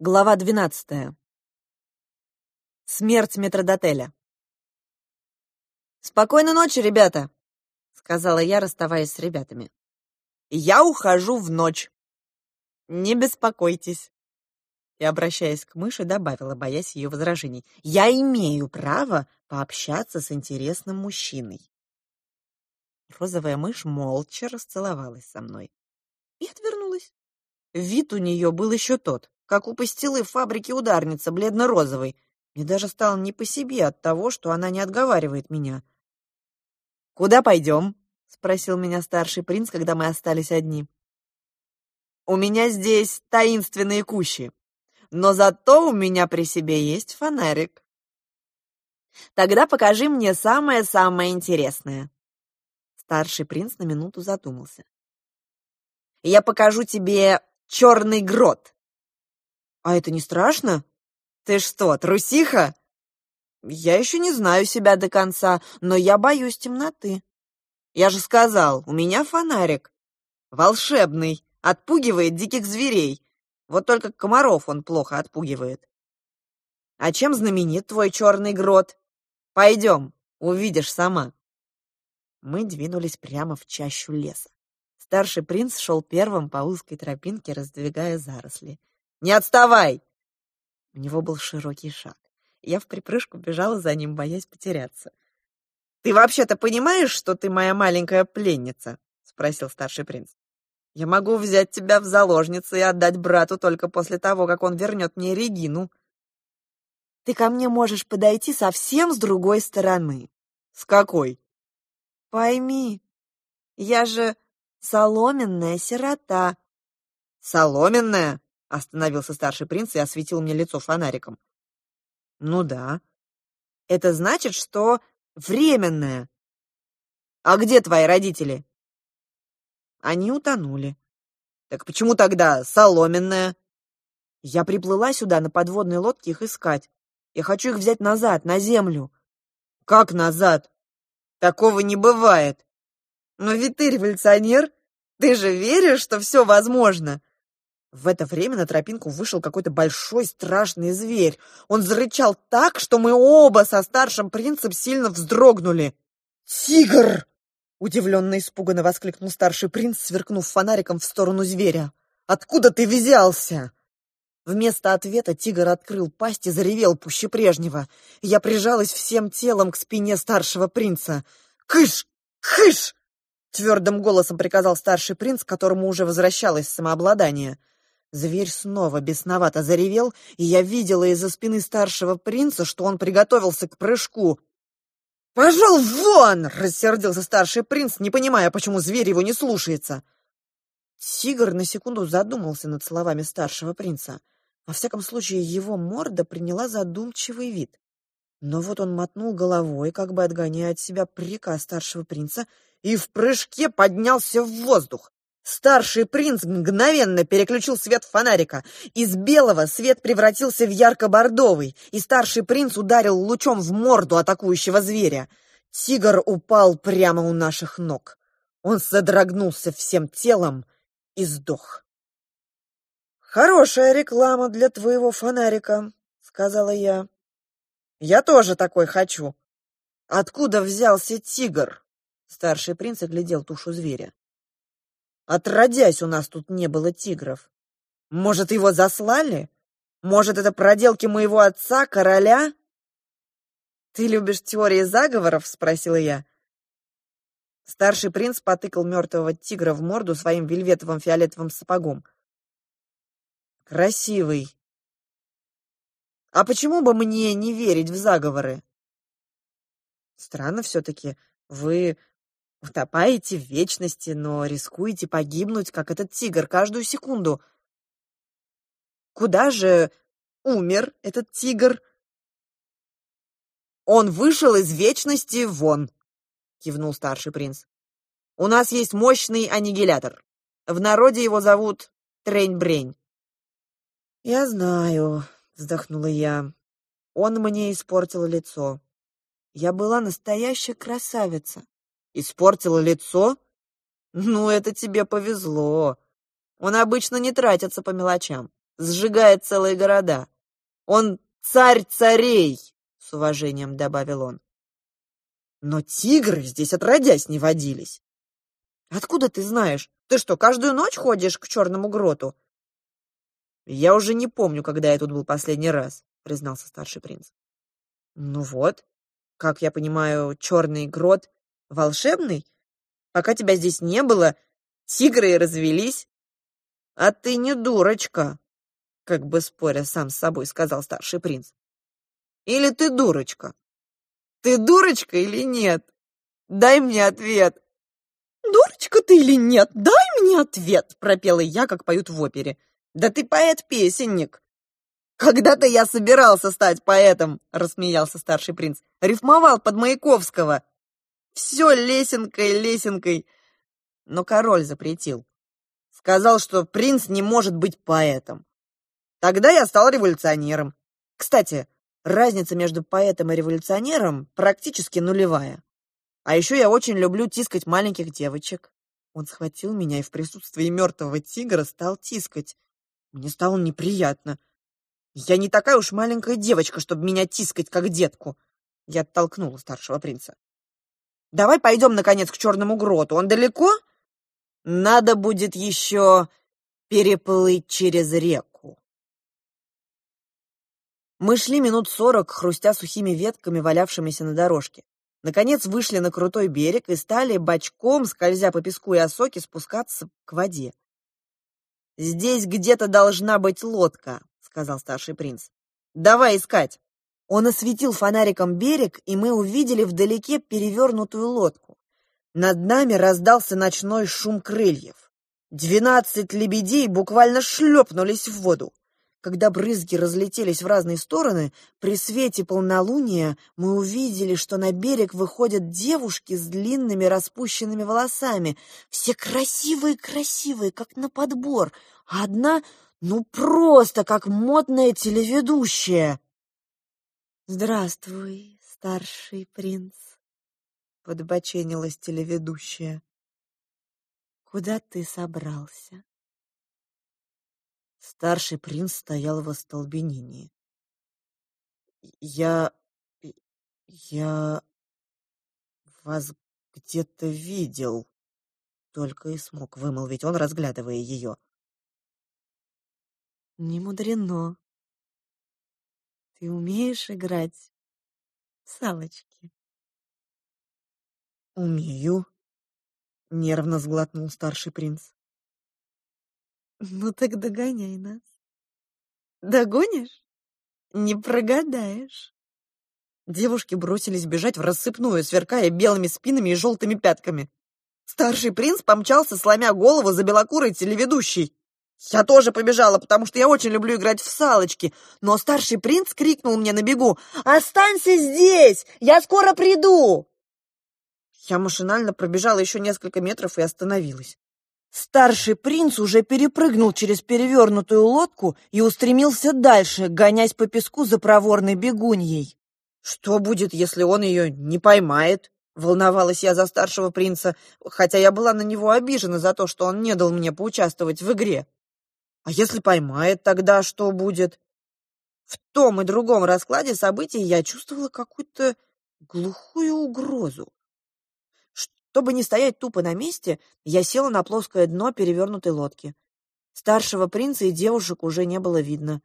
Глава двенадцатая. Смерть метродотеля. «Спокойной ночи, ребята!» — сказала я, расставаясь с ребятами. «Я ухожу в ночь. Не беспокойтесь!» И, обращаясь к мыши, добавила, боясь ее возражений. «Я имею право пообщаться с интересным мужчиной». Розовая мышь молча расцеловалась со мной и отвернулась. Вид у нее был еще тот как у пастилы в фабрике ударница, бледно-розовой. Мне даже стало не по себе от того, что она не отговаривает меня. «Куда пойдем?» — спросил меня старший принц, когда мы остались одни. «У меня здесь таинственные кущи, но зато у меня при себе есть фонарик». «Тогда покажи мне самое-самое интересное». Старший принц на минуту задумался. «Я покажу тебе черный грот», «А это не страшно? Ты что, трусиха?» «Я еще не знаю себя до конца, но я боюсь темноты. Я же сказал, у меня фонарик. Волшебный, отпугивает диких зверей. Вот только комаров он плохо отпугивает. А чем знаменит твой черный грот? Пойдем, увидишь сама». Мы двинулись прямо в чащу леса. Старший принц шел первым по узкой тропинке, раздвигая заросли. Не отставай!» У него был широкий шаг. Я в припрыжку бежала за ним, боясь потеряться. «Ты вообще-то понимаешь, что ты моя маленькая пленница?» — спросил старший принц. «Я могу взять тебя в заложницы и отдать брату только после того, как он вернет мне Регину». «Ты ко мне можешь подойти совсем с другой стороны». «С какой?» «Пойми, я же соломенная сирота». «Соломенная?» Остановился старший принц и осветил мне лицо фонариком. Ну да. Это значит, что временное. А где твои родители? Они утонули. Так почему тогда соломенная? Я приплыла сюда на подводной лодке их искать. Я хочу их взять назад, на землю. Как назад? Такого не бывает. Но ведь ты революционер. Ты же веришь, что все возможно? В это время на тропинку вышел какой-то большой страшный зверь. Он зарычал так, что мы оба со старшим принцем сильно вздрогнули. «Тигр!» — удивленно и испуганно воскликнул старший принц, сверкнув фонариком в сторону зверя. «Откуда ты взялся?» Вместо ответа тигр открыл пасть и заревел пуще прежнего. Я прижалась всем телом к спине старшего принца. «Кыш! Кыш!» — твердым голосом приказал старший принц, которому уже возвращалось самообладание. Зверь снова бесновато заревел, и я видела из-за спины старшего принца, что он приготовился к прыжку. «Пошел вон!» — рассердился старший принц, не понимая, почему зверь его не слушается. Тигр на секунду задумался над словами старшего принца. Во всяком случае, его морда приняла задумчивый вид. Но вот он мотнул головой, как бы отгоняя от себя приказ старшего принца, и в прыжке поднялся в воздух. Старший принц мгновенно переключил свет фонарика. Из белого свет превратился в ярко-бордовый, и старший принц ударил лучом в морду атакующего зверя. Тигр упал прямо у наших ног. Он содрогнулся всем телом и сдох. «Хорошая реклама для твоего фонарика», — сказала я. «Я тоже такой хочу». «Откуда взялся тигр?» Старший принц оглядел тушу зверя. Отродясь, у нас тут не было тигров. Может, его заслали? Может, это проделки моего отца, короля? Ты любишь теории заговоров? Спросила я. Старший принц потыкал мертвого тигра в морду своим вельветовым фиолетовым сапогом. Красивый. А почему бы мне не верить в заговоры? Странно все-таки. Вы Утопаете в вечности, но рискуете погибнуть, как этот тигр, каждую секунду. Куда же умер этот тигр? Он вышел из вечности вон, кивнул старший принц. У нас есть мощный аннигилятор. В народе его зовут Трень-Брень. Я знаю, вздохнула я. Он мне испортил лицо. Я была настоящая красавица. Испортила лицо? Ну, это тебе повезло. Он обычно не тратится по мелочам. сжигает целые города. Он царь царей, с уважением добавил он. Но тигры здесь отродясь не водились. Откуда ты знаешь? Ты что, каждую ночь ходишь к черному гроту? Я уже не помню, когда я тут был последний раз, признался старший принц. Ну вот, как я понимаю, черный грот волшебный? Пока тебя здесь не было, тигры и развелись. А ты не дурочка, как бы споря сам с собой сказал старший принц. Или ты дурочка? Ты дурочка или нет? Дай мне ответ. Дурочка ты или нет? Дай мне ответ, пропела я, как поют в опере. Да ты поэт-песенник. Когда-то я собирался стать поэтом, рассмеялся старший принц. Рифмовал под Маяковского. Все лесенкой, лесенкой. Но король запретил. Сказал, что принц не может быть поэтом. Тогда я стал революционером. Кстати, разница между поэтом и революционером практически нулевая. А еще я очень люблю тискать маленьких девочек. Он схватил меня и в присутствии мертвого тигра стал тискать. Мне стало неприятно. Я не такая уж маленькая девочка, чтобы меня тискать, как детку. Я оттолкнула старшего принца. Давай пойдем, наконец, к черному гроту. Он далеко? Надо будет еще переплыть через реку. Мы шли минут сорок, хрустя сухими ветками, валявшимися на дорожке. Наконец вышли на крутой берег и стали бочком, скользя по песку и осоке, спускаться к воде. «Здесь где-то должна быть лодка», — сказал старший принц. «Давай искать». Он осветил фонариком берег, и мы увидели вдалеке перевернутую лодку. Над нами раздался ночной шум крыльев. Двенадцать лебедей буквально шлепнулись в воду. Когда брызги разлетелись в разные стороны, при свете полнолуния мы увидели, что на берег выходят девушки с длинными распущенными волосами. Все красивые-красивые, как на подбор, а одна, ну просто как модная телеведущая. «Здравствуй, старший принц», — подбоченилась телеведущая. «Куда ты собрался?» Старший принц стоял в остолбенении. «Я... я... вас где-то видел», — только и смог вымолвить он, разглядывая ее. «Не мудрено. Ты умеешь играть в салочки?» «Умею», — нервно сглотнул старший принц. Ну так догоняй нас. Догонишь? Не прогадаешь. Девушки бросились бежать в рассыпную, сверкая белыми спинами и желтыми пятками. Старший принц помчался, сломя голову за белокурой телеведущей. Я тоже побежала, потому что я очень люблю играть в салочки, но старший принц крикнул мне на бегу «Останься здесь! Я скоро приду!» Я машинально пробежала еще несколько метров и остановилась. Старший принц уже перепрыгнул через перевернутую лодку и устремился дальше, гонясь по песку за проворной бегуньей. «Что будет, если он ее не поймает?» Волновалась я за старшего принца, хотя я была на него обижена за то, что он не дал мне поучаствовать в игре. А если поймает, тогда что будет? В том и другом раскладе событий я чувствовала какую-то глухую угрозу. Чтобы не стоять тупо на месте, я села на плоское дно перевернутой лодки. Старшего принца и девушек уже не было видно.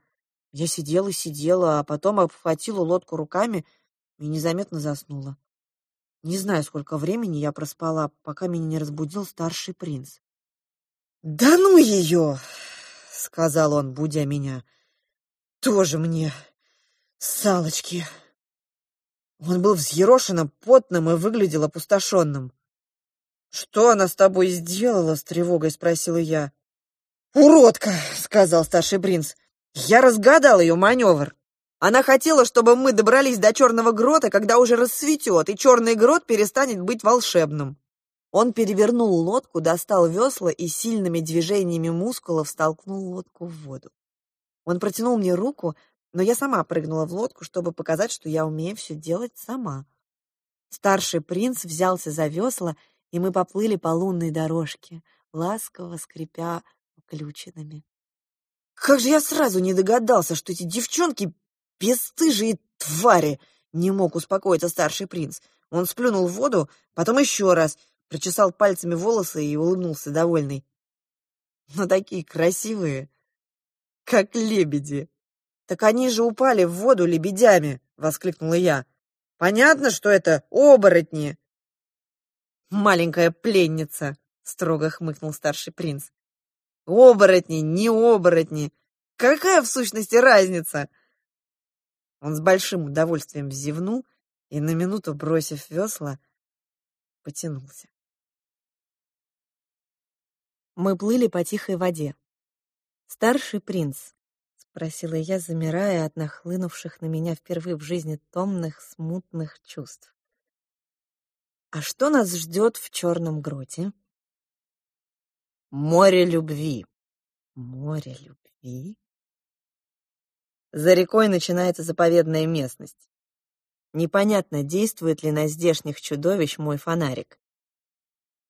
Я сидела, сидела, а потом обхватила лодку руками и незаметно заснула. Не знаю, сколько времени я проспала, пока меня не разбудил старший принц. «Да ну ее!» — сказал он, будя меня. «Тоже мне салочки!» Он был взъерошенным, потным и выглядел опустошенным. «Что она с тобой сделала?» — с тревогой спросила я. «Уродка!» — сказал старший принц. «Я разгадал ее маневр. Она хотела, чтобы мы добрались до черного грота, когда уже рассветет, и черный грот перестанет быть волшебным». Он перевернул лодку, достал весла и сильными движениями мускулов столкнул лодку в воду. Он протянул мне руку, но я сама прыгнула в лодку, чтобы показать, что я умею все делать сама. Старший принц взялся за весла и мы поплыли по лунной дорожке, ласково скрипя ключинами. Как же я сразу не догадался, что эти девчонки бесстыжие твари! Не мог успокоиться старший принц. Он сплюнул в воду, потом еще раз, прочесал пальцами волосы и улыбнулся довольный. Но такие красивые, как лебеди. Так они же упали в воду лебедями, воскликнула я. Понятно, что это оборотни. Маленькая пленница, строго хмыкнул старший принц. Оборотни, не оборотни. Какая в сущности разница? Он с большим удовольствием зевнул и, на минуту бросив весла, потянулся. Мы плыли по тихой воде. «Старший принц», — спросила я, замирая от нахлынувших на меня впервые в жизни томных, смутных чувств. «А что нас ждет в черном гроте?» «Море любви». «Море любви?» За рекой начинается заповедная местность. Непонятно, действует ли на здешних чудовищ мой фонарик.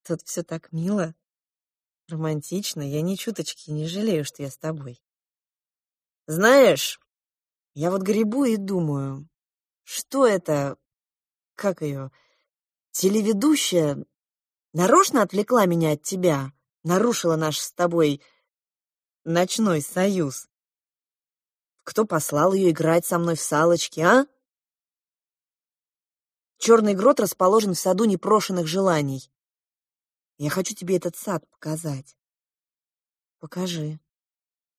Тут все так мило, романтично, я ни чуточки не жалею, что я с тобой. Знаешь, я вот грибу и думаю, что это, как ее, телеведущая нарочно отвлекла меня от тебя, нарушила наш с тобой ночной союз. Кто послал ее играть со мной в салочки, а? Черный грот расположен в саду непрошенных желаний. Я хочу тебе этот сад показать. Покажи.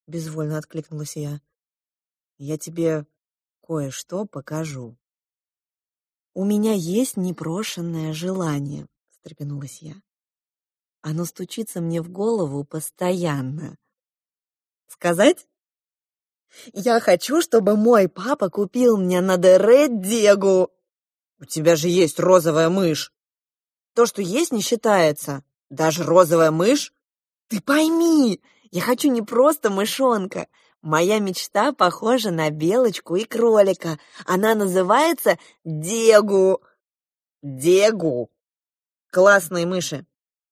Безвольно откликнулась я. Я тебе кое-что покажу. У меня есть непрошенное желание, встрепенулась я. Оно стучится мне в голову постоянно. Сказать? Я хочу, чтобы мой папа купил мне на Дере Дегу. У тебя же есть розовая мышь. То, что есть, не считается. Даже розовая мышь? Ты пойми, я хочу не просто мышонка. Моя мечта похожа на белочку и кролика. Она называется Дегу. Дегу. Классные мыши.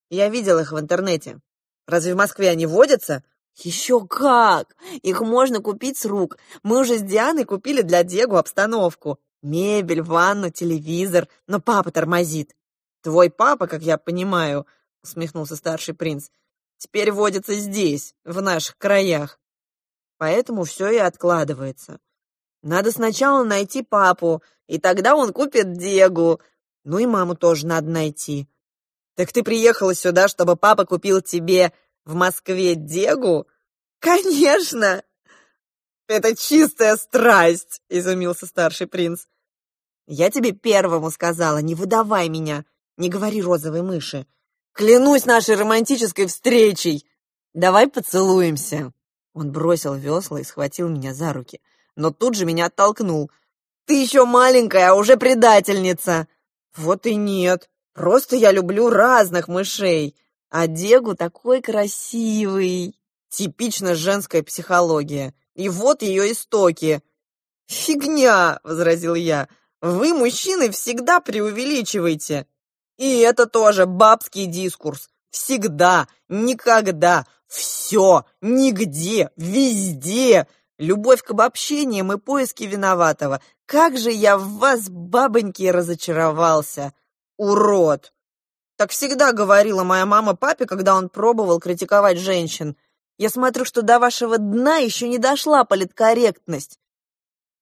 Я видел их в интернете. Разве в Москве они водятся? Еще как! Их можно купить с рук. Мы уже с Дианой купили для Дегу обстановку. Мебель, ванну, телевизор. Но папа тормозит. Твой папа, как я понимаю, усмехнулся старший принц, теперь водится здесь, в наших краях. Поэтому все и откладывается. Надо сначала найти папу, и тогда он купит Дегу. Ну и маму тоже надо найти. Так ты приехала сюда, чтобы папа купил тебе в Москве Дегу? Конечно! Это чистая страсть, изумился старший принц. Я тебе первому сказала, не выдавай меня, не говори розовой мыши. Клянусь нашей романтической встречей. Давай поцелуемся. Он бросил весла и схватил меня за руки, но тут же меня оттолкнул. Ты еще маленькая, а уже предательница. Вот и нет. Просто я люблю разных мышей. А Дегу такой красивый. Типично женская психология. И вот ее истоки. «Фигня!» — возразил я. «Вы, мужчины, всегда преувеличиваете. И это тоже бабский дискурс. Всегда, никогда, все, нигде, везде. Любовь к обобщениям и поиски виноватого. Как же я в вас, бабоньки, разочаровался. Урод. Так всегда говорила моя мама папе, когда он пробовал критиковать женщин. Я смотрю, что до вашего дна еще не дошла политкорректность.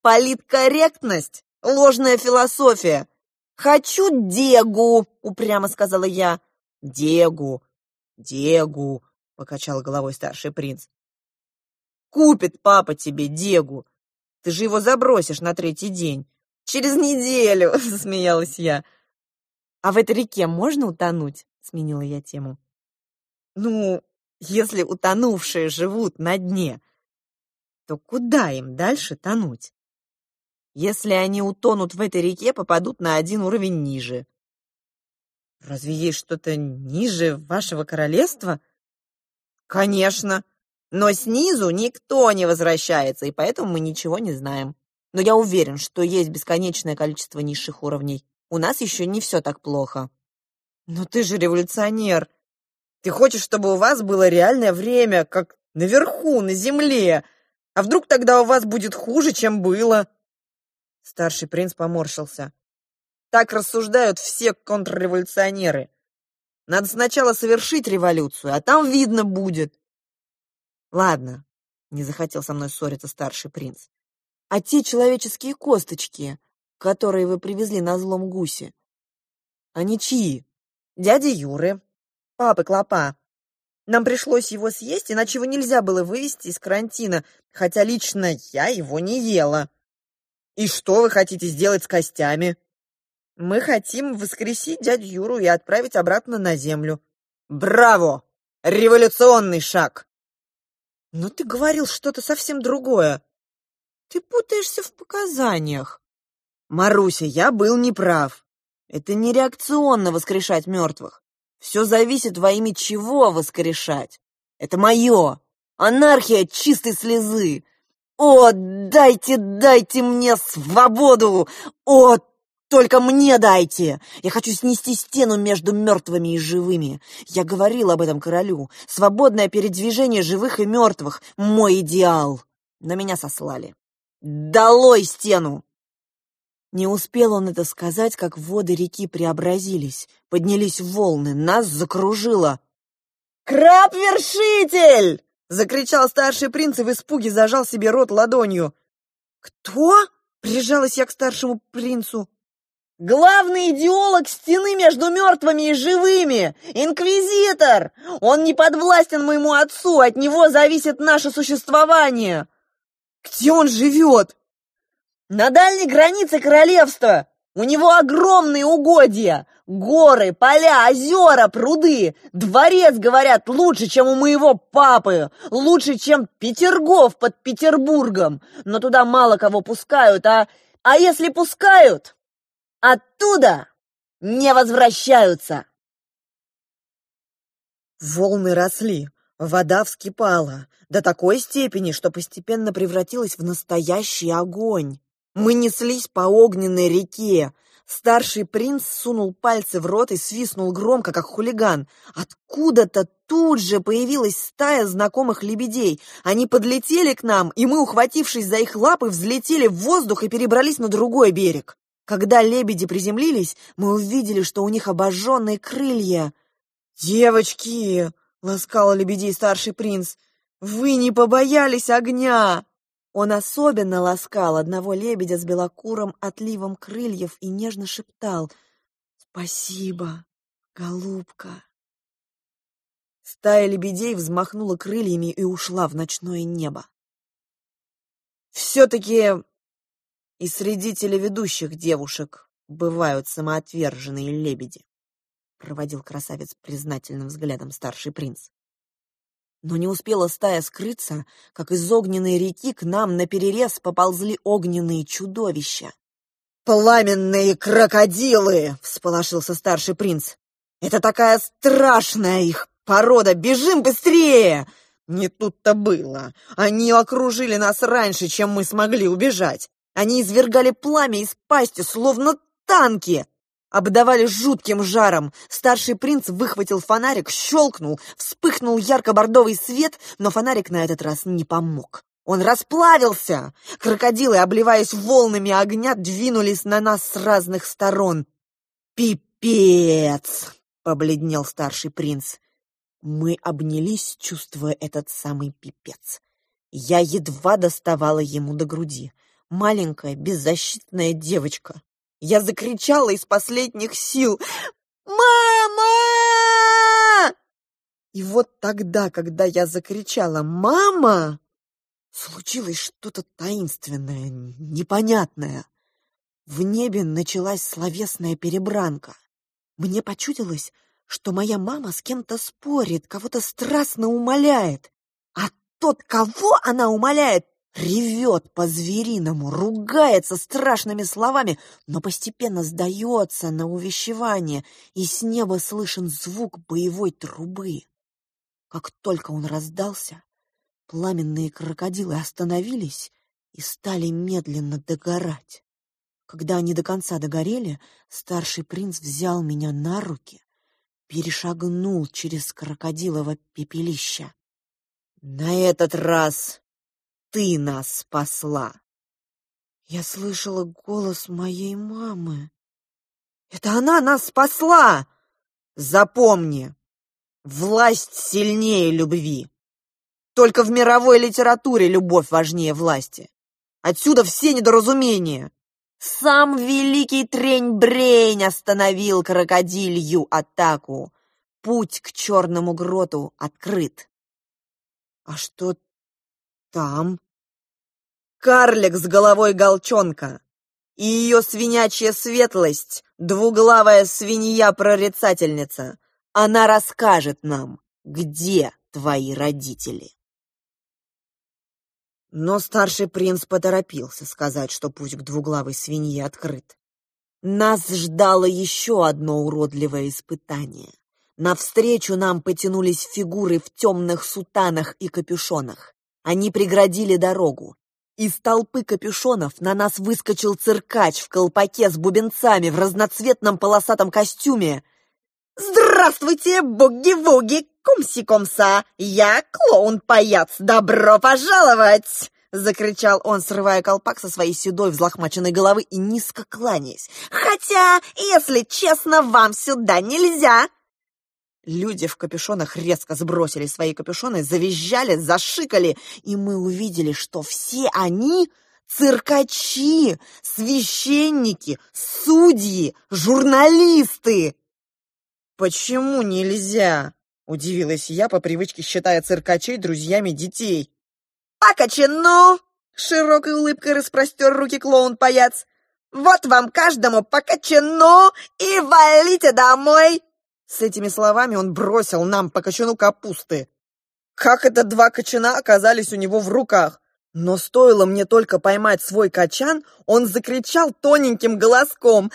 Политкорректность — ложная философия. «Хочу Дегу!» — упрямо сказала я. «Дегу! Дегу!» — покачал головой старший принц. «Купит папа тебе Дегу! Ты же его забросишь на третий день!» «Через неделю!» — засмеялась я. «А в этой реке можно утонуть?» — сменила я тему. «Ну, если утонувшие живут на дне, то куда им дальше тонуть?» Если они утонут в этой реке, попадут на один уровень ниже. Разве есть что-то ниже вашего королевства? Конечно. Но снизу никто не возвращается, и поэтому мы ничего не знаем. Но я уверен, что есть бесконечное количество низших уровней. У нас еще не все так плохо. Но ты же революционер. Ты хочешь, чтобы у вас было реальное время, как Наверху, на земле. А вдруг тогда у вас будет хуже, чем было?» Старший принц поморщился. «Так рассуждают все контрреволюционеры. Надо сначала совершить революцию, а там видно будет». «Ладно», — не захотел со мной ссориться старший принц. «А те человеческие косточки, которые вы привезли на злом гусе, они чьи?» «Дяди Юры, папы Клопа. Нам пришлось его съесть, иначе его нельзя было вывести из карантина, хотя лично я его не ела. И что вы хотите сделать с костями? Мы хотим воскресить дядю Юру и отправить обратно на землю. Браво! Революционный шаг! Но ты говорил что-то совсем другое. Ты путаешься в показаниях. Маруся, я был неправ. Это не реакционно воскрешать мертвых. Все зависит во имя чего воскрешать. Это мое. Анархия чистой слезы. О, дайте, дайте мне свободу! О, только мне дайте! Я хочу снести стену между мертвыми и живыми. Я говорил об этом королю. Свободное передвижение живых и мертвых — мой идеал. На меня сослали. Долой стену! Не успел он это сказать, как воды реки преобразились, поднялись волны, нас закружило. «Краб-вершитель!» — закричал старший принц и в испуге зажал себе рот ладонью. «Кто?» — прижалась я к старшему принцу. «Главный идеолог стены между мертвыми и живыми! Инквизитор! Он не подвластен моему отцу, от него зависит наше существование!» «Где он живет?» На дальней границе королевства у него огромные угодья, горы, поля, озера, пруды. Дворец, говорят, лучше, чем у моего папы, лучше, чем Петергоф под Петербургом. Но туда мало кого пускают, а... А если пускают, оттуда не возвращаются. Волны росли, вода вскипала до такой степени, что постепенно превратилась в настоящий огонь. Мы неслись по огненной реке. Старший принц сунул пальцы в рот и свистнул громко, как хулиган. Откуда-то тут же появилась стая знакомых лебедей. Они подлетели к нам, и мы, ухватившись за их лапы, взлетели в воздух и перебрались на другой берег. Когда лебеди приземлились, мы увидели, что у них обожженные крылья. «Девочки!» — ласкал лебедей старший принц. «Вы не побоялись огня!» Он особенно ласкал одного лебедя с белокурым отливом крыльев и нежно шептал «Спасибо, голубка». Стая лебедей взмахнула крыльями и ушла в ночное небо. Все-таки и среди телеведущих девушек бывают самоотверженные лебеди, проводил красавец признательным взглядом старший принц. Но не успела стая скрыться, как из огненной реки к нам наперерез поползли огненные чудовища. «Пламенные крокодилы!» — всполошился старший принц. «Это такая страшная их порода! Бежим быстрее!» Не тут-то было. Они окружили нас раньше, чем мы смогли убежать. Они извергали пламя из пасти, словно танки обдавали жутким жаром. Старший принц выхватил фонарик, щелкнул, вспыхнул ярко-бордовый свет, но фонарик на этот раз не помог. Он расплавился! Крокодилы, обливаясь волнами огня, двинулись на нас с разных сторон. «Пипец!» — побледнел старший принц. Мы обнялись, чувствуя этот самый пипец. Я едва доставала ему до груди. Маленькая, беззащитная девочка. Я закричала из последних сил «Мама!» И вот тогда, когда я закричала «Мама!», случилось что-то таинственное, непонятное. В небе началась словесная перебранка. Мне почудилось, что моя мама с кем-то спорит, кого-то страстно умоляет. А тот, кого она умоляет, Ревет по-звериному, ругается страшными словами, но постепенно сдается на увещевание, и с неба слышен звук боевой трубы. Как только он раздался, пламенные крокодилы остановились и стали медленно догорать. Когда они до конца догорели, старший принц взял меня на руки, перешагнул через крокодилово пепелище. На этот раз ты нас спасла. Я слышала голос моей мамы. Это она нас спасла! Запомни, власть сильнее любви. Только в мировой литературе любовь важнее власти. Отсюда все недоразумения. Сам великий Трень-Брень остановил крокодилью атаку. Путь к черному гроту открыт. А что там? Карлик с головой голчонка. И ее свинячья светлость, двуглавая свинья-прорицательница. Она расскажет нам, где твои родители. Но старший принц поторопился сказать, что путь к двуглавой свинье открыт. Нас ждало еще одно уродливое испытание. Навстречу нам потянулись фигуры в темных сутанах и капюшонах. Они преградили дорогу. Из толпы капюшонов на нас выскочил циркач в колпаке с бубенцами в разноцветном полосатом костюме. «Здравствуйте, буги-вуги, кумси-комса! Я клоун-паяц! Добро пожаловать!» Закричал он, срывая колпак со своей седой взлохмаченной головы и низко кланяясь. «Хотя, если честно, вам сюда нельзя!» Люди в капюшонах резко сбросили свои капюшоны, завизжали, зашикали, и мы увидели, что все они циркачи, священники, судьи, журналисты. «Почему нельзя?» — удивилась я, по привычке считая циркачей друзьями детей. «По кочану!» — широкой улыбкой распростер руки клоун-паяц. «Вот вам каждому по кочану и валите домой!» С этими словами он бросил нам по кочану капусты. Как это два кочана оказались у него в руках? Но стоило мне только поймать свой качан, он закричал тоненьким голоском.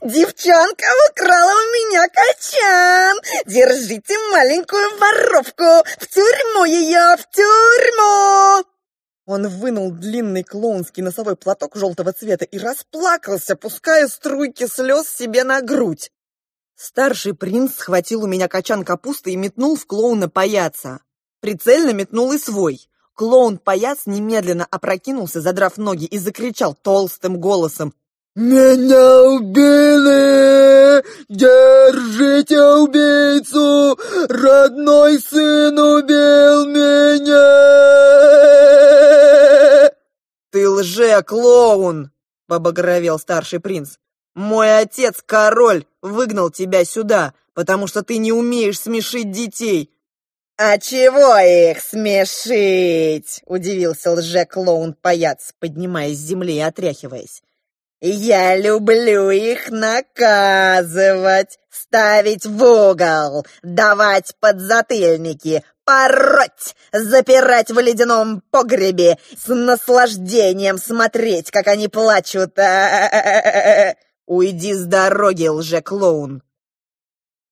Девчонка украла у меня качан! Держите маленькую воровку! В тюрьму ее, в тюрьму!» Он вынул длинный клоунский носовой платок желтого цвета и расплакался, пуская струйки слез себе на грудь. Старший принц схватил у меня качан капусты и метнул в клоуна паяца. Прицельно метнул и свой. Клоун-паяц немедленно опрокинулся, задрав ноги, и закричал толстым голосом. «Меня убили! Держите убийцу! Родной сын убил меня!» «Ты лже-клоун!» — побагровел старший принц. «Мой отец, король, выгнал тебя сюда, потому что ты не умеешь смешить детей!» «А чего их смешить?» — удивился лже-клоун-паяц, поднимаясь с земли и отряхиваясь. Я люблю их наказывать, ставить в угол, давать подзатыльники, пороть, запирать в ледяном погребе, с наслаждением смотреть, как они плачут. Уйди с дороги, лже-клоун.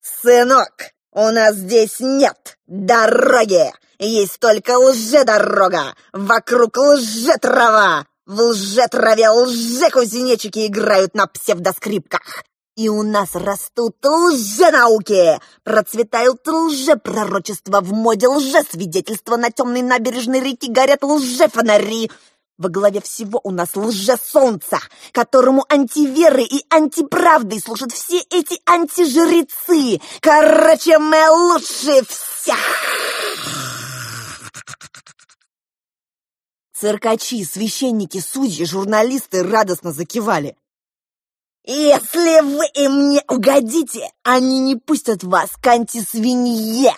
Сынок, у нас здесь нет дороги, есть только лже-дорога, вокруг лже-трава. В лже-траве лже-кузнечики играют на псевдоскрипках. И у нас растут лже-науки, процветают лже-пророчества в моде лже-свидетельства на темной набережной реки горят лже-фонари. Во главе всего у нас лже-солнца, которому антиверы и антиправды служат все эти антижрецы. Короче, мы лучше всех. Циркачи, священники, судьи, журналисты радостно закивали. «Если вы им не угодите, они не пустят вас к антисвинье!»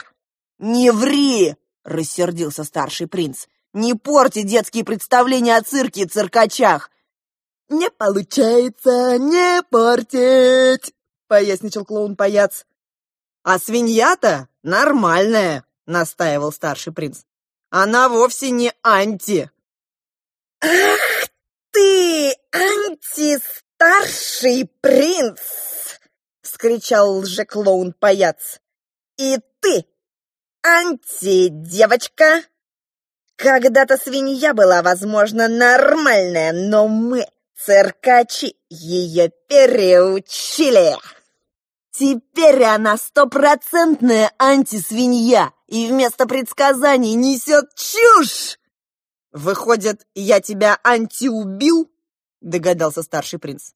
«Не ври!» — рассердился старший принц. «Не порти детские представления о цирке и циркачах!» «Не получается не портить!» — поясничал клоун-паяц. «А свинья-то нормальная!» — настаивал старший принц. «Она вовсе не анти!» «Ах ты, антистарший принц!» — вскричал лже-клоун-паяц. «И ты, анти-девочка!» Когда-то свинья была, возможно, нормальная, но мы, циркачи, ее переучили. Теперь она стопроцентная антисвинья и вместо предсказаний несет чушь!» «Выходит, я тебя антиубил?» — догадался старший принц.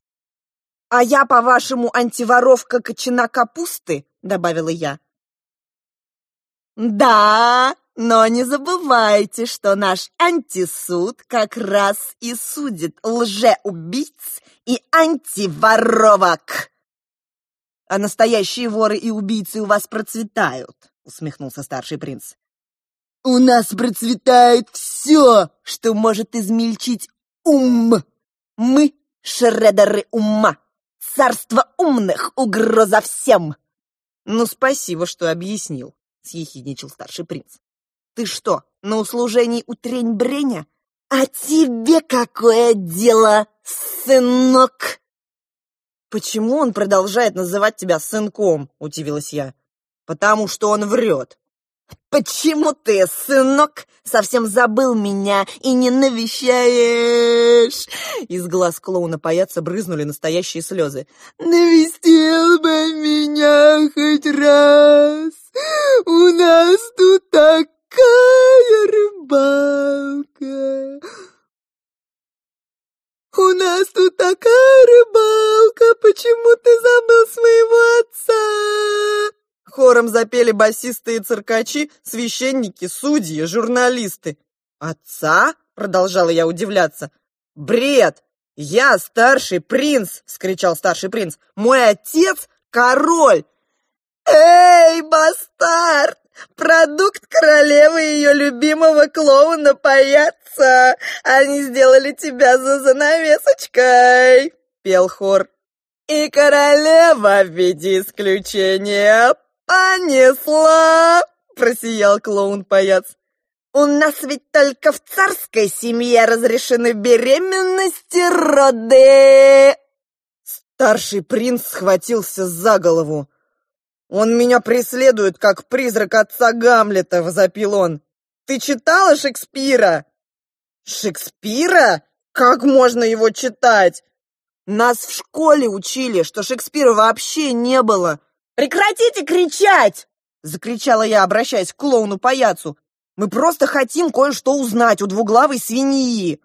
«А я, по-вашему, антиворовка кочана капусты?» — добавила я. «Да, но не забывайте, что наш антисуд как раз и судит лжеубийц и антиворовок!» «А настоящие воры и убийцы у вас процветают», — усмехнулся старший принц. «У нас процветает все, что может измельчить ум. Мы — шредеры ума, царство умных, угроза всем!» «Ну, спасибо, что объяснил», — съехидничал старший принц. «Ты что, на услужении у трень-бреня?» «А тебе какое дело, сынок?» «Почему он продолжает называть тебя сынком?» — удивилась я. «Потому что он врет». «Почему ты, сынок, совсем забыл меня и не навещаешь?» Из глаз клоуна паяца брызнули настоящие слезы. «Навестил бы меня хоть раз! У нас тут запели басисты и циркачи, священники, судьи, журналисты. «Отца?» — продолжала я удивляться. «Бред! Я старший принц!» — скричал старший принц. «Мой отец — король!» «Эй, бастард! Продукт королевы и ее любимого клоуна паяца! Они сделали тебя за занавесочкой!» — пел хор. «И королева в виде исключения понесла!» — просиял клоун-паяц. «У нас ведь только в царской семье разрешены беременности роды!» Старший принц схватился за голову. «Он меня преследует, как призрак отца Гамлета!» — возопил он. «Ты читала Шекспира?» «Шекспира? Как можно его читать?» «Нас в школе учили, что Шекспира вообще не было!» «Прекратите кричать!» — закричала я, обращаясь к клоуну-паяцу. «Мы просто хотим кое-что узнать у двуглавой свиньи!»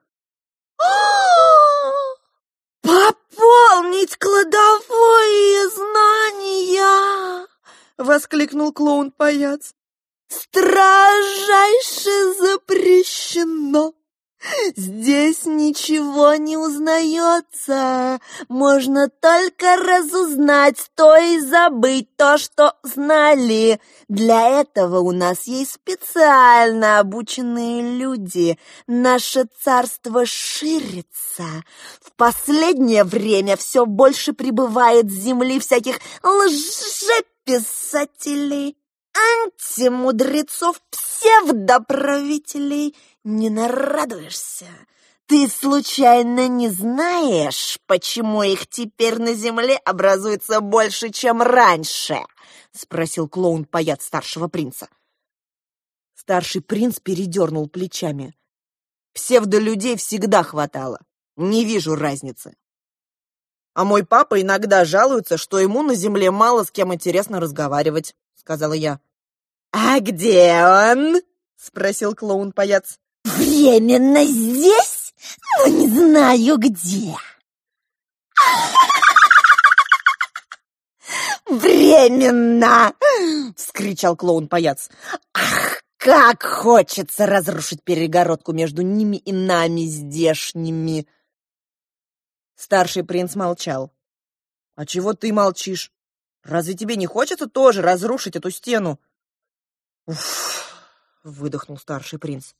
«Пополнить кладовое знания!» — воскликнул клоун-паяц. «Строжайше запрещено! Здесь ничего не узнается. Можно только разузнать то и забыть то, что знали. Для этого у нас есть специально обученные люди. Наше царство ширится. В последнее время все больше прибывает с земли всяких лжеписателей, антимудрецов, псевдоправителей — не нарадуешься? Ты случайно не знаешь, почему их теперь на земле образуется больше, чем раньше? Спросил клоун-паяц старшего принца. Старший принц передернул плечами. Псевдолюдей всегда хватало. Не вижу разницы. А мой папа иногда жалуется, что ему на земле мало с кем интересно разговаривать, сказала я. А где он? спросил клоун-паяц. Временно здесь, но не знаю где. «Временно!» — вскричал клоун-паяц. «Ах, как хочется разрушить перегородку между ними и нами здешними!» Старший принц молчал. «А чего ты молчишь? Разве тебе не хочется тоже разрушить эту стену?» «Уф!» — выдохнул старший принц.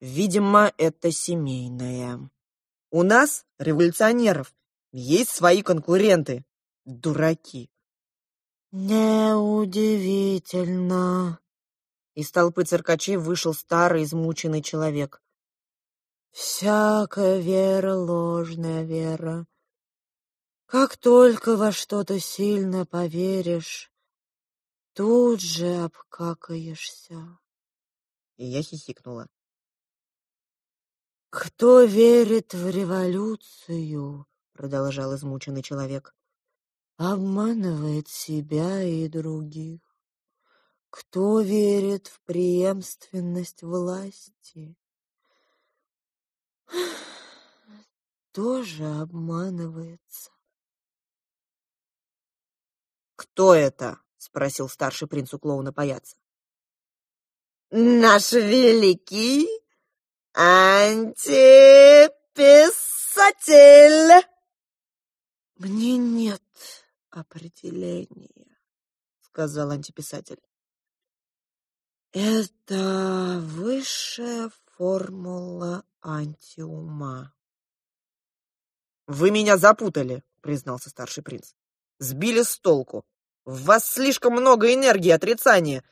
Видимо, это семейное. У нас, революционеров, есть свои конкуренты. Дураки. Неудивительно. Из толпы циркачей вышел старый измученный человек. Всякая вера — ложная вера. Как только во что-то сильно поверишь, тут же обкакаешься. И я хихикнула. «Кто верит в революцию?» — продолжал измученный человек. обманывает себя и других. Кто верит в преемственность власти, тоже обманывается. «Кто это?» — спросил старший принц у клоуна паяца. «Наш великий антиписатель!» «Мне нет определения», — сказал антиписатель. Это высшая формула антиума. Вы меня запутали, признался старший принц. Сбили с толку. В вас слишком много энергии отрицания.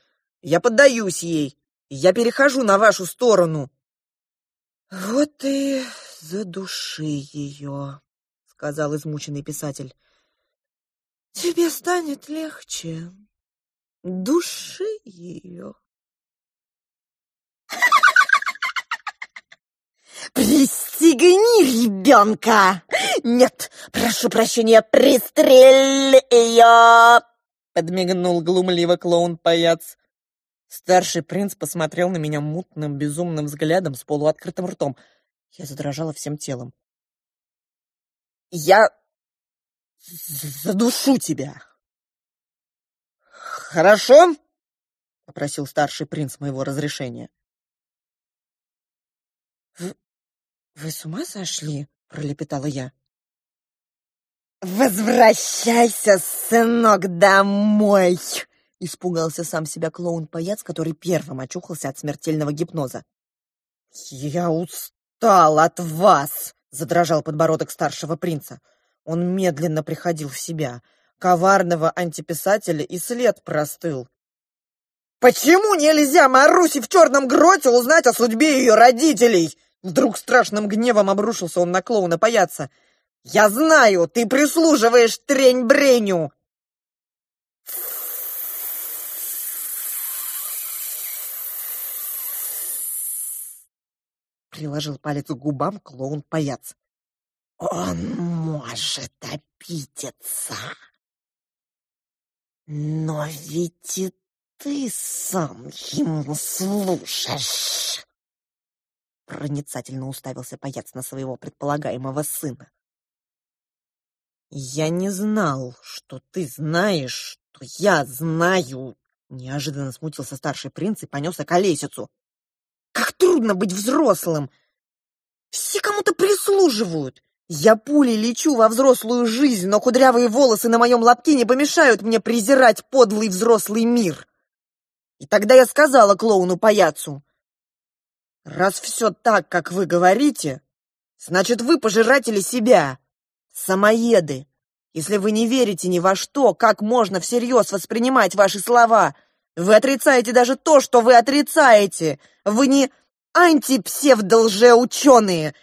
Я поддаюсь ей. Я перехожу на вашу сторону. Вот и задуши ее, сказал измученный писатель. Тебе станет легче. Души ее. «Пристегни ребенка! Нет, прошу прощения, пристрель ее!» Подмигнул глумливо клоун-паяц. Старший принц посмотрел на меня мутным, безумным взглядом с полуоткрытым ртом. Я задрожала всем телом. «Я задушу тебя!» «Хорошо?» — попросил старший принц моего разрешения. «Вы с ума сошли?» — пролепетала я. «Возвращайся, сынок, домой!» — испугался сам себя клоун-паяц, который первым очухался от смертельного гипноза. «Я устал от вас!» — задрожал подбородок старшего принца. Он медленно приходил в себя. Коварного антиписателя и след простыл. «Почему нельзя Марусе в черном гроте узнать о судьбе ее родителей?» Вдруг страшным гневом обрушился он на клоуна паяца. «Я знаю, ты прислуживаешь трень-бреню!» Приложил палец к губам клоун-паяц. «Он может обидеться, но ведь и ты сам ему служишь!» Проницательно уставился паяц на своего предполагаемого сына. «Я не знал, что ты знаешь, что я знаю!» Неожиданно смутился старший принц и понесся к колесицу. «Как трудно быть взрослым! Все кому-то прислуживают! Я пулей лечу во взрослую жизнь, но кудрявые волосы на моем лобке не помешают мне презирать подлый взрослый мир!» И тогда я сказала клоуну-паяцу, Раз все так, как вы говорите, значит, вы пожиратели себя, самоеды. Если вы не верите ни во что, как можно всерьез воспринимать ваши слова? Вы отрицаете даже то, что вы отрицаете. Вы не антипсевдолжеученые.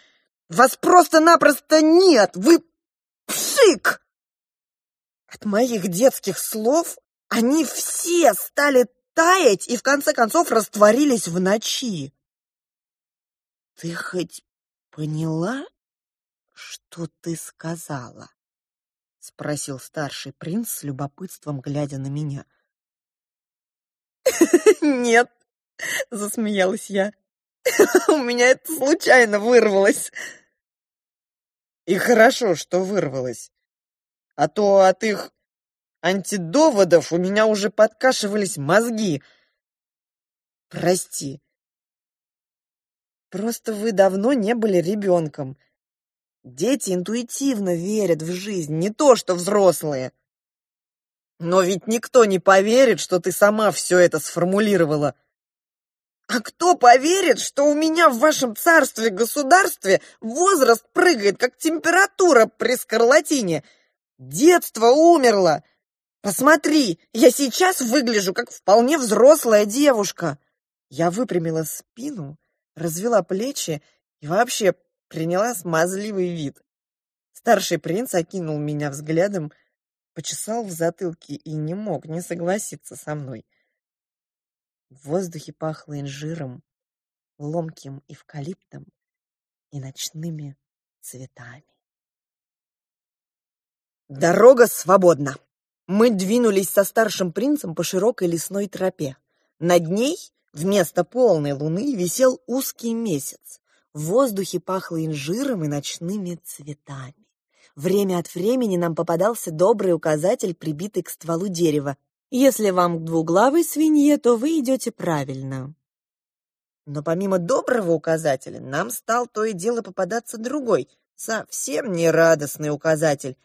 Вас просто-напросто нет. Вы пшик! От моих детских слов они все стали таять и в конце концов растворились в ночи. Ты хоть поняла, что ты сказала? Спросил старший принц с любопытством, глядя на меня. Нет, засмеялась я. У меня это случайно вырвалось. И хорошо, что вырвалось. А то от их антидоводов у меня уже подкашивались мозги. Прости, Просто вы давно не были ребенком. Дети интуитивно верят в жизнь, не то что взрослые. Но ведь никто не поверит, что ты сама все это сформулировала. А кто поверит, что у меня в вашем царстве-государстве возраст прыгает, как температура при скарлатине? Детство умерло. Посмотри, я сейчас выгляжу, как вполне взрослая девушка. Я выпрямила спину развела плечи и вообще приняла смазливый вид. Старший принц окинул меня взглядом, почесал в затылке и не мог не согласиться со мной. В воздухе пахло инжиром, ломким эвкалиптом и ночными цветами. Дорога свободна. Мы двинулись со старшим принцем по широкой лесной тропе. Над ней вместо полной луны висел узкий месяц. В воздухе пахло инжиром и ночными цветами. Время от времени нам попадался добрый указатель, прибитый к стволу дерева. Если вам к двуглавой свинье, то вы идете правильно. Но помимо доброго указателя, нам стал то и дело попадаться другой, совсем нерадостный указатель.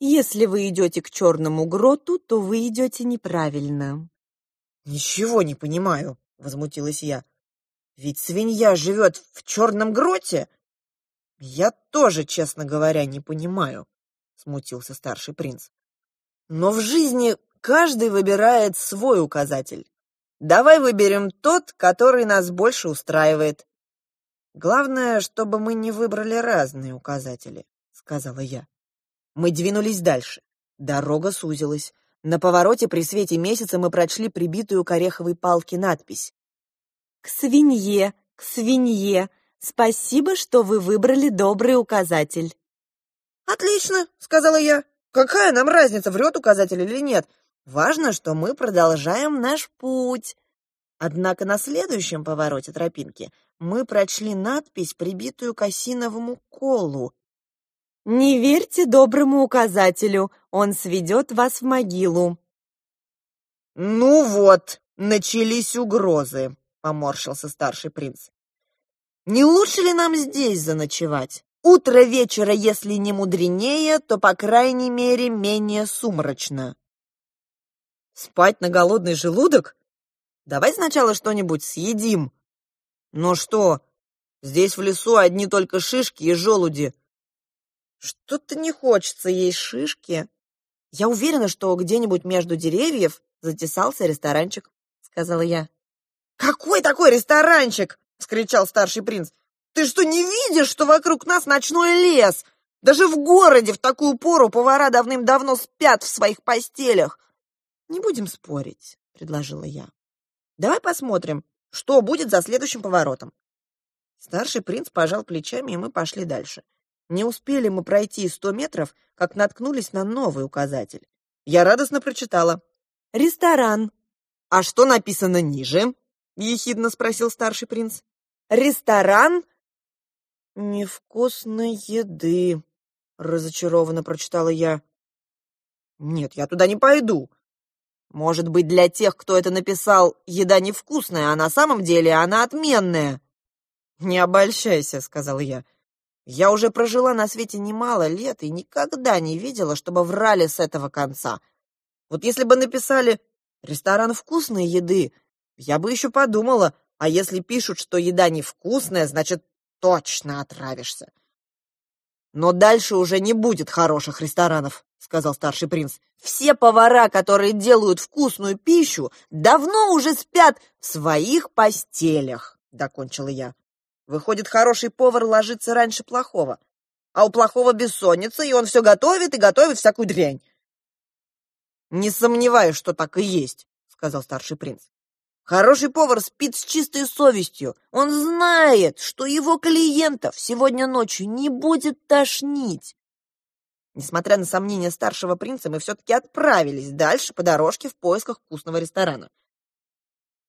Если вы идете к черному гроту, то вы идете неправильно. Ничего не понимаю, возмутилась я. Ведь свинья живет в черном гроте. Я тоже, честно говоря, не понимаю, смутился старший принц. Но в жизни каждый выбирает свой указатель. Давай выберем тот, который нас больше устраивает. Главное, чтобы мы не выбрали разные указатели, сказала я. Мы двинулись дальше. Дорога сузилась. На повороте при свете месяца мы прочли прибитую к ореховой палке надпись. «К свинье, к свинье. Спасибо, что вы выбрали добрый указатель». «Отлично», — сказала я. «Какая нам разница, врет указатель или нет? Важно, что мы продолжаем наш путь». Однако на следующем повороте тропинки мы прочли надпись, прибитую к осиновому колу. Не верьте доброму указателю, он сведет вас в могилу. Ну вот, начались угрозы, поморщился старший принц. Не лучше ли нам здесь заночевать? Утро вечера, если не мудренее, то, по крайней мере, менее сумрачно. Спать на голодный желудок? Давай сначала что-нибудь съедим. Ну что, здесь в лесу одни только шишки и желуди. Что-то не хочется есть шишки. Я уверена, что где-нибудь между деревьев затесался ресторанчик, сказала я. Какой такой ресторанчик? вскричал старший принц. Ты что, не видишь, что вокруг нас ночной лес? Даже в городе в такую пору повара давным-давно спят в своих постелях. Не будем спорить, предложила я. Давай посмотрим, что будет за следующим поворотом. Старший принц пожал плечами, и мы пошли дальше. Не успели мы пройти сто метров, как наткнулись на новый указатель. Я радостно прочитала. «Ресторан». «А что написано ниже?» — ехидно спросил старший принц. «Ресторан?» «Невкусной еды», — разочарованно прочитала я. «Нет, я туда не пойду. Может быть, для тех, кто это написал, еда невкусная, а на самом деле она отменная». «Не обольщайся», — сказала я. Я уже прожила на свете немало лет и никогда не видела, чтобы врали с этого конца. Вот если бы написали «ресторан вкусной еды», я бы еще подумала, а если пишут, что еда невкусная, значит, точно отравишься. Но дальше уже не будет хороших ресторанов, сказал старший принц. Все повара, которые делают вкусную пищу, давно уже спят в своих постелях, докончила я. Выходит, хороший повар ложится раньше плохого, а у плохого бессонница, и он все готовит и готовит всякую дрянь. Не сомневаюсь, что так и есть, сказал старший принц. Хороший повар спит с чистой совестью. Он знает, что его клиентов сегодня ночью не будет тошнить. Несмотря на сомнения старшего принца, мы все-таки отправились дальше по дорожке в поисках вкусного ресторана.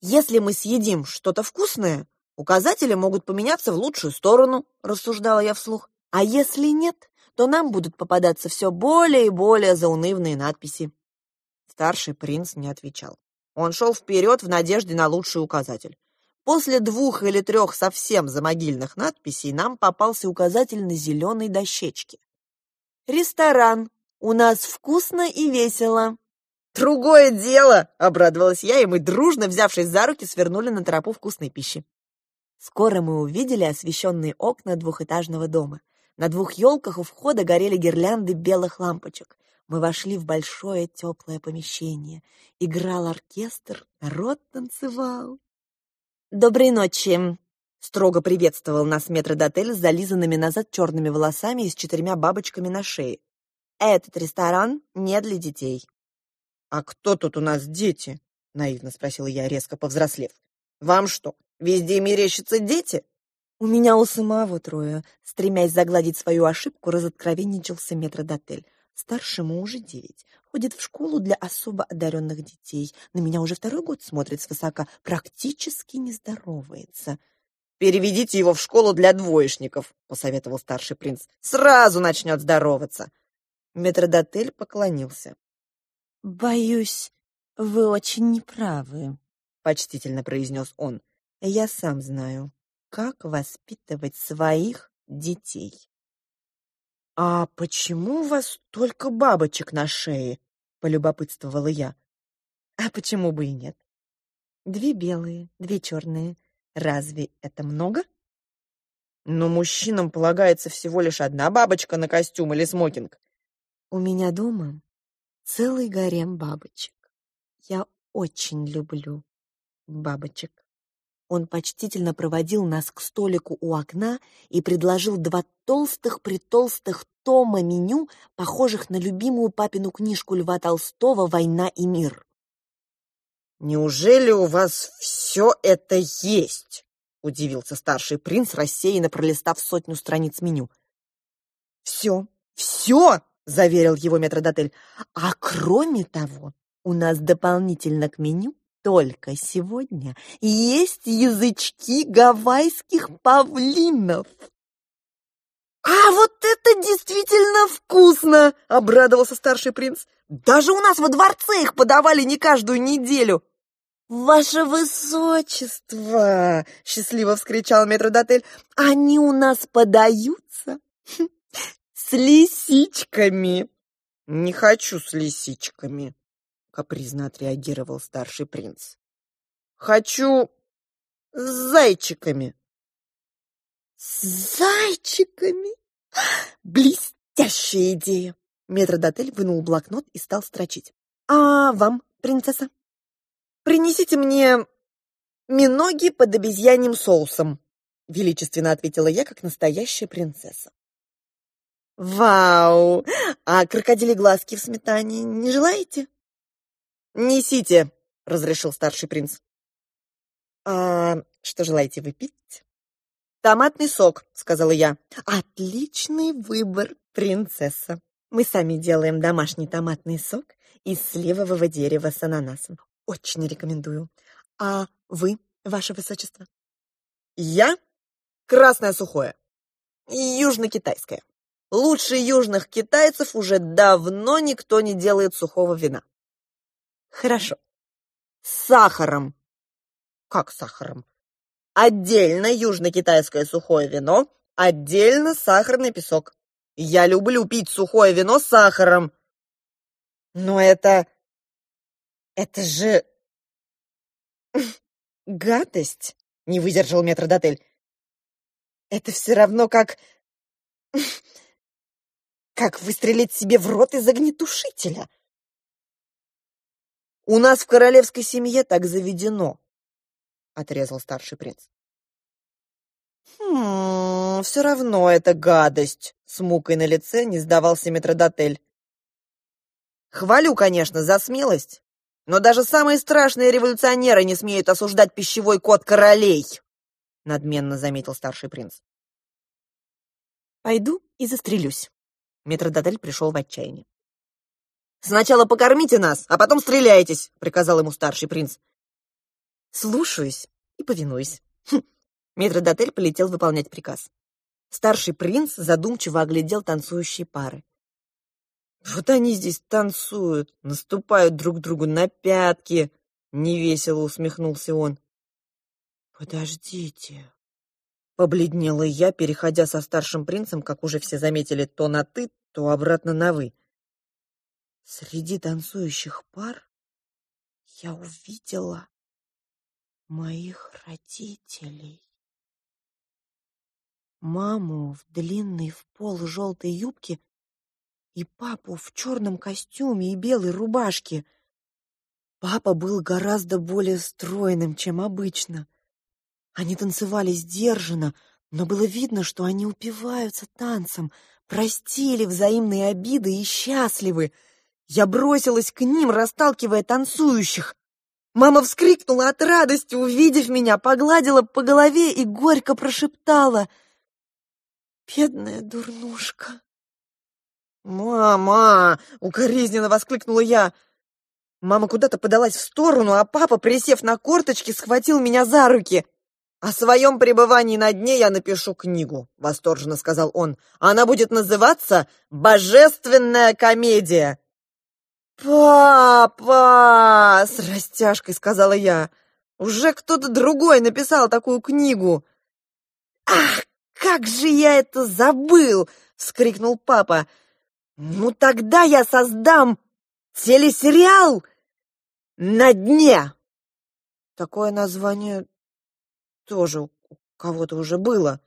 Если мы съедим что-то вкусное, Указатели могут поменяться в лучшую сторону, рассуждала я вслух. А если нет, то нам будут попадаться все более и более заунывные надписи. Старший принц не отвечал. Он шел вперед в надежде на лучший указатель. После двух или трех совсем замогильных надписей нам попался указатель на зеленой дощечке. «Ресторан. У нас вкусно и весело». «Другое дело!» — обрадовалась я, и мы, дружно взявшись за руки, свернули на тропу вкусной пищи. Скоро мы увидели освещенные окна двухэтажного дома. На двух елках у входа горели гирлянды белых лампочек. Мы вошли в большое теплое помещение. Играл оркестр, народ танцевал. «Доброй ночи!» — строго приветствовал нас метрдотель с зализанными назад черными волосами и с четырьмя бабочками на шее. «Этот ресторан не для детей». «А кто тут у нас дети?» — наивно спросила я, резко повзрослев. «Вам что, Везде мерещатся дети?» «У меня у самого трое», — стремясь загладить свою ошибку, разоткровенничался метродотель. Старшему уже девять. Ходит в школу для особо одаренных детей. На меня уже второй год смотрит свысока. Практически не здоровается. «Переведите его в школу для двоечников», — посоветовал старший принц. «Сразу начнет здороваться». Метродотель поклонился. «Боюсь, вы очень неправы», — почтительно произнес он. «Я сам знаю, как воспитывать своих детей». «А почему у вас только бабочек на шее?» — полюбопытствовала я. «А почему бы и нет? Две белые, две черные. Разве это много?» «Но мужчинам полагается всего лишь одна бабочка на костюм или смокинг». «У меня дома целый гарем бабочек. Я очень люблю бабочек». Он почтительно проводил нас к столику у окна и предложил два толстых-притолстых тома меню, похожих на любимую папину книжку Льва Толстого «Война и мир». «Неужели у вас все это есть?» — удивился старший принц, рассеянно пролистав сотню страниц меню. «Все, все!» — заверил его метродотель. «А кроме того, у нас дополнительно к меню только сегодня есть язычки гавайских павлинов. «А вот это действительно вкусно!» — обрадовался старший принц. «Даже у нас во дворце их подавали не каждую неделю!» «Ваше высочество!» — счастливо вскричал метродотель. «Они у нас подаются с лисичками!» «Не хочу с лисичками!» Капризно отреагировал старший принц. Хочу с зайчиками. С зайчиками? Блестящая идея. Метродотель вынул блокнот и стал строчить. А вам, принцесса? Принесите мне миноги под обезьяньим соусом, величественно ответила я, как настоящая принцесса. Вау! А крокодили глазки в сметане не желаете? «Несите», — разрешил старший принц. «А что желаете выпить?» «Томатный сок», — сказала я. «Отличный выбор, принцесса. Мы сами делаем домашний томатный сок из сливового дерева с ананасом. Очень рекомендую. А вы, ваше высочество?» «Я? Красное сухое. Южно-китайское. Лучше южных китайцев уже давно никто не делает сухого вина. Хорошо. С сахаром. Как с сахаром? Отдельно южно-китайское сухое вино, отдельно сахарный песок. Я люблю пить сухое вино с сахаром. Но это... Это же... гадость, не выдержал метрдотель. Это все равно как... как выстрелить себе в рот из огнетушителя. У нас в королевской семье так заведено, отрезал старший принц. Хм, все равно это гадость, с мукой на лице не сдавался метродотель. Хвалю, конечно, за смелость, но даже самые страшные революционеры не смеют осуждать пищевой код королей, надменно заметил старший принц. Пойду и застрелюсь. Метродотель пришел в отчаяние. «Сначала покормите нас, а потом стреляйтесь», — приказал ему старший принц. «Слушаюсь и повинуюсь». Хм. Метродотель полетел выполнять приказ. Старший принц задумчиво оглядел танцующие пары. «Вот они здесь танцуют, наступают друг другу на пятки», — невесело усмехнулся он. «Подождите», — побледнела я, переходя со старшим принцем, как уже все заметили, то на «ты», то обратно на «вы». Среди танцующих пар я увидела моих родителей. Маму в длинной в пол желтой юбке и папу в черном костюме и белой рубашке. Папа был гораздо более стройным, чем обычно. Они танцевали сдержанно, но было видно, что они упиваются танцем, простили взаимные обиды и счастливы — я бросилась к ним, расталкивая танцующих. Мама вскрикнула от радости, увидев меня, погладила по голове и горько прошептала. «Бедная дурнушка, «Мама!» — укоризненно воскликнула я. Мама куда-то подалась в сторону, а папа, присев на корточки, схватил меня за руки. «О своем пребывании на дне я напишу книгу», — восторженно сказал он. «Она будет называться «Божественная комедия». «Папа!» — с растяжкой сказала я. «Уже кто-то другой написал такую книгу». «Ах, как же я это забыл!» — вскрикнул папа. «Ну тогда я создам телесериал на дне!» Такое название тоже у кого-то уже было.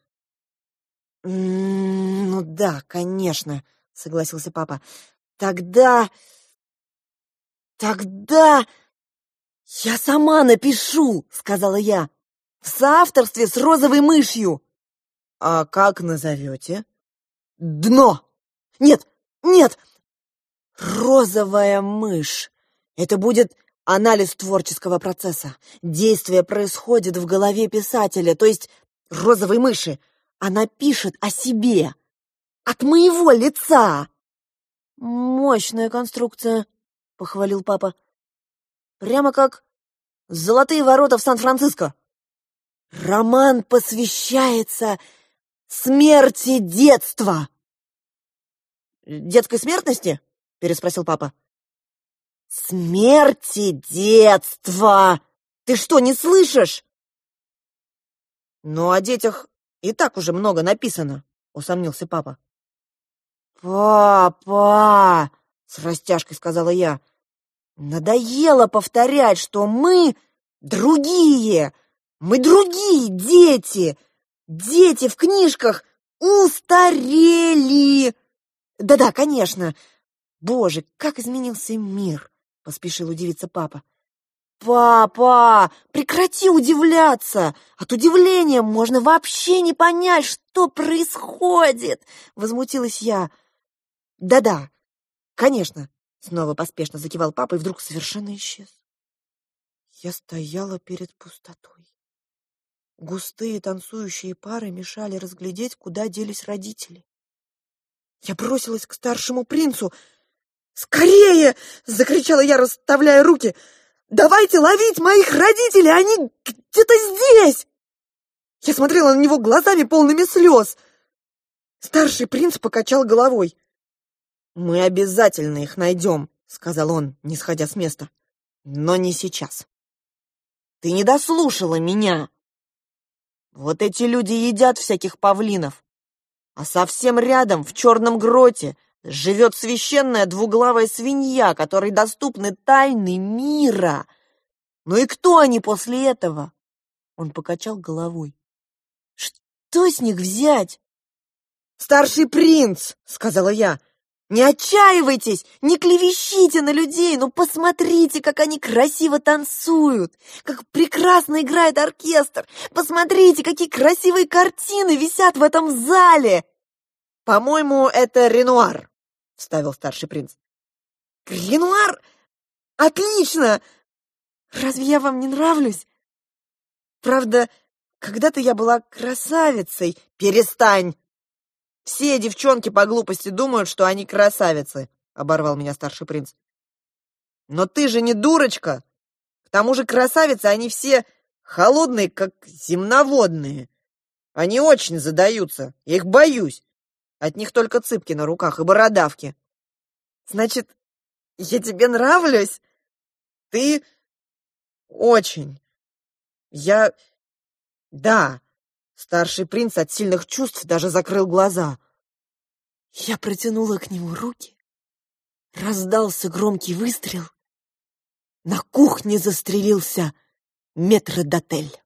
«Ну да, конечно», — согласился папа. «Тогда... тогда...» «Я сама напишу», — сказала я, — «в соавторстве с розовой мышью». «А как назовете?» «Дно! Нет, нет! Розовая мышь! Это будет Анализ творческого процесса. Действие происходит в голове писателя, то есть розовой мыши. Она пишет о себе. От моего лица. Мощная конструкция, похвалил папа. Прямо как «Золотые ворота в Сан-Франциско». Роман посвящается смерти детства. «Детской смертности?» — переспросил папа. «Смерти детства! Ты что, не слышишь?» «Ну, о детях и так уже много написано», — усомнился папа. «Папа!» — с растяжкой сказала я. «Надоело повторять, что мы другие! Мы другие дети! Дети в книжках устарели!» «Да-да, конечно! Боже, как изменился мир!» поспешил удивиться папа. «Папа, прекрати удивляться! От удивления можно вообще не понять, что происходит!» Возмутилась я. «Да-да, конечно!» Снова поспешно закивал папа и вдруг совершенно исчез. Я стояла перед пустотой. Густые танцующие пары мешали разглядеть, куда делись родители. Я бросилась к старшему принцу — «Скорее!» — закричала я, расставляя руки. «Давайте ловить моих родителей! Они где-то здесь!» Я смотрела на него глазами полными слез. Старший принц покачал головой. «Мы обязательно их найдем», — сказал он, не сходя с места. «Но не сейчас. Ты не дослушала меня. Вот эти люди едят всяких павлинов, а совсем рядом, в черном гроте, живет священная двуглавая свинья, которой доступны тайны мира. Ну и кто они после этого? Он покачал головой. Что с них взять? Старший принц, сказала я. Не отчаивайтесь, не клевещите на людей, ну посмотрите, как они красиво танцуют, как прекрасно играет оркестр. Посмотрите, какие красивые картины висят в этом зале. По-моему, это Ренуар, — вставил старший принц. «Гренуар? Отлично! Разве я вам не нравлюсь? Правда, когда-то я была красавицей. Перестань! Все девчонки по глупости думают, что они красавицы, — оборвал меня старший принц. Но ты же не дурочка! К тому же красавицы, они все холодные, как земноводные. Они очень задаются, я их боюсь. От них только цыпки на руках и бородавки. Значит, я тебе нравлюсь? Ты очень. Я... Да. Старший принц от сильных чувств даже закрыл глаза. Я протянула к нему руки. Раздался громкий выстрел. На кухне застрелился метродотель.